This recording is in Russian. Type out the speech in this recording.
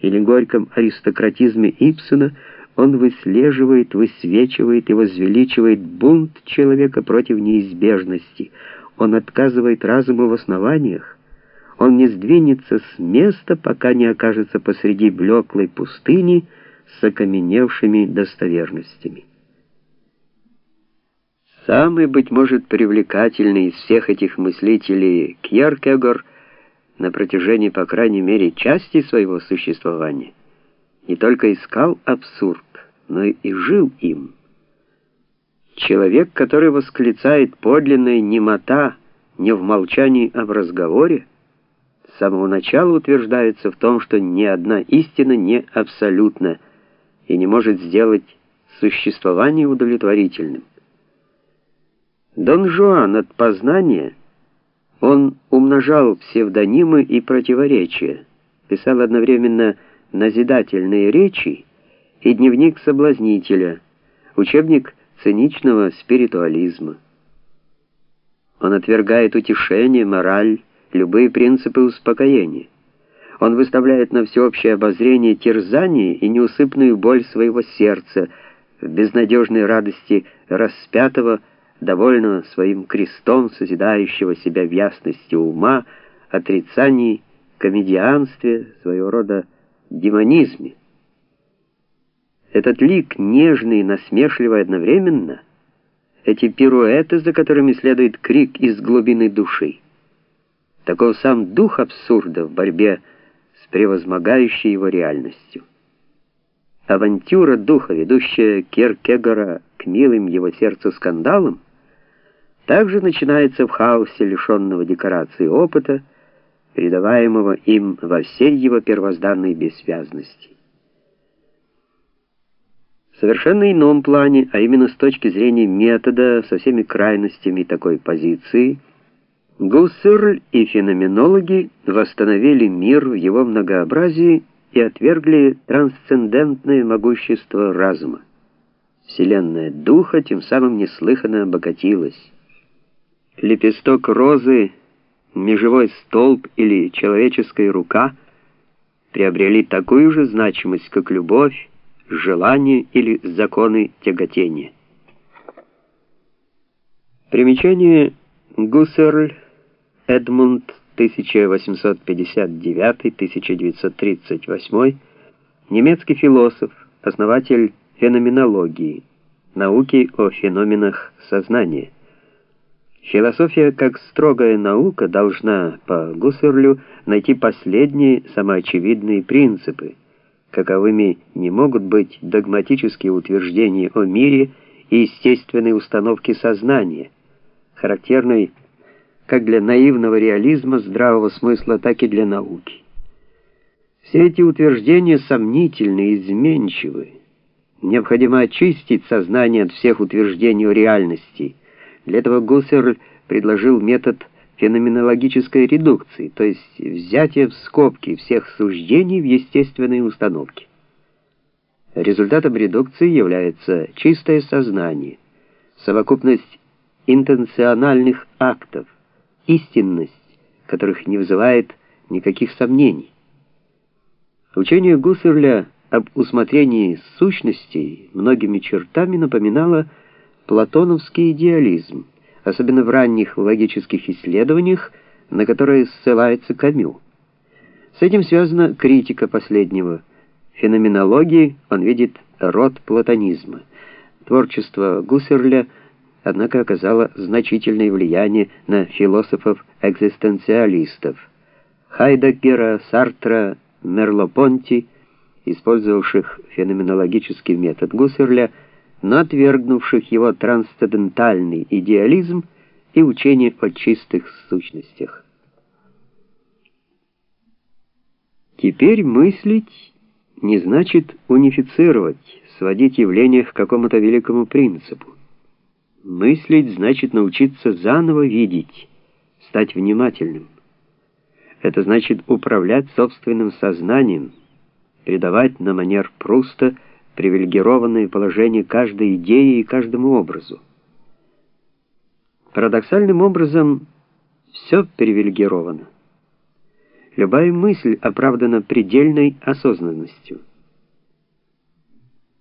или горьком аристократизме Ипсона он выслеживает, высвечивает и возвеличивает бунт человека против неизбежности. Он отказывает разуму в основаниях. Он не сдвинется с места, пока не окажется посреди блеклой пустыни с окаменевшими достоверностями. Самый, быть может, привлекательный из всех этих мыслителей Кьеркегор на протяжении, по крайней мере, части своего существования не только искал абсурд, но и жил им. Человек, который восклицает подлинная немота не в молчании, а в разговоре, с самого начала утверждается в том, что ни одна истина не абсолютна и не может сделать существование удовлетворительным. Дон Жуан от познания, он умножал псевдонимы и противоречия, писал одновременно назидательные речи и дневник соблазнителя, учебник циничного спиритуализма. Он отвергает утешение, мораль, любые принципы успокоения. Он выставляет на всеобщее обозрение терзание и неусыпную боль своего сердца в безнадежной радости распятого, довольного своим крестом, созидающего себя в ясности ума, отрицании, комедианстве, своего рода демонизме. Этот лик нежный и насмешливый одновременно, эти пируэты, за которыми следует крик из глубины души. Таков сам дух абсурда в борьбе с превозмогающей его реальностью. Авантюра духа, ведущая Киркегора к милым его сердцу скандалам, также начинается в хаосе лишенного декорации опыта, передаваемого им во всей его первозданной бессвязности. В совершенно ином плане, а именно с точки зрения метода, со всеми крайностями такой позиции, Гуссерль и феноменологи восстановили мир в его многообразии и отвергли трансцендентное могущество разума. Вселенная духа тем самым неслыханно обогатилась лепесток розы, межевой столб или человеческая рука приобрели такую же значимость, как любовь, желание или законы тяготения. Примечание Гуссерль Эдмунд 1859-1938, немецкий философ, основатель феноменологии, науки о феноменах сознания. Философия, как строгая наука, должна, по Гуссерлю, найти последние самоочевидные принципы, каковыми не могут быть догматические утверждения о мире и естественной установки сознания, характерной как для наивного реализма здравого смысла, так и для науки. Все эти утверждения сомнительны изменчивы. Необходимо очистить сознание от всех утверждений о реальности – для этого Гуссерль предложил метод феноменологической редукции, то есть взятие в скобки всех суждений в естественной установке. Результатом редукции является чистое сознание, совокупность интенциональных актов, истинность, которых не вызывает никаких сомнений. Учение Гуссерля об усмотрении сущностей многими чертами напоминало платоновский идеализм, особенно в ранних логических исследованиях, на которые ссылается Камю. С этим связана критика последнего. В феноменологии он видит род платонизма. Творчество Гуссерля, однако, оказало значительное влияние на философов-экзистенциалистов. Хайдеггера, Сартра, Мерло-Понти, использовавших феноменологический метод Гуссерля, но отвергнувших его трансцендентальный идеализм и учение о чистых сущностях. Теперь мыслить не значит унифицировать, сводить явления к какому-то великому принципу. Мыслить значит научиться заново видеть, стать внимательным. Это значит управлять собственным сознанием, передавать на манер Пруста – привилегированное положение каждой идеи и каждому образу. Парадоксальным образом все привилегировано. Любая мысль оправдана предельной осознанностью.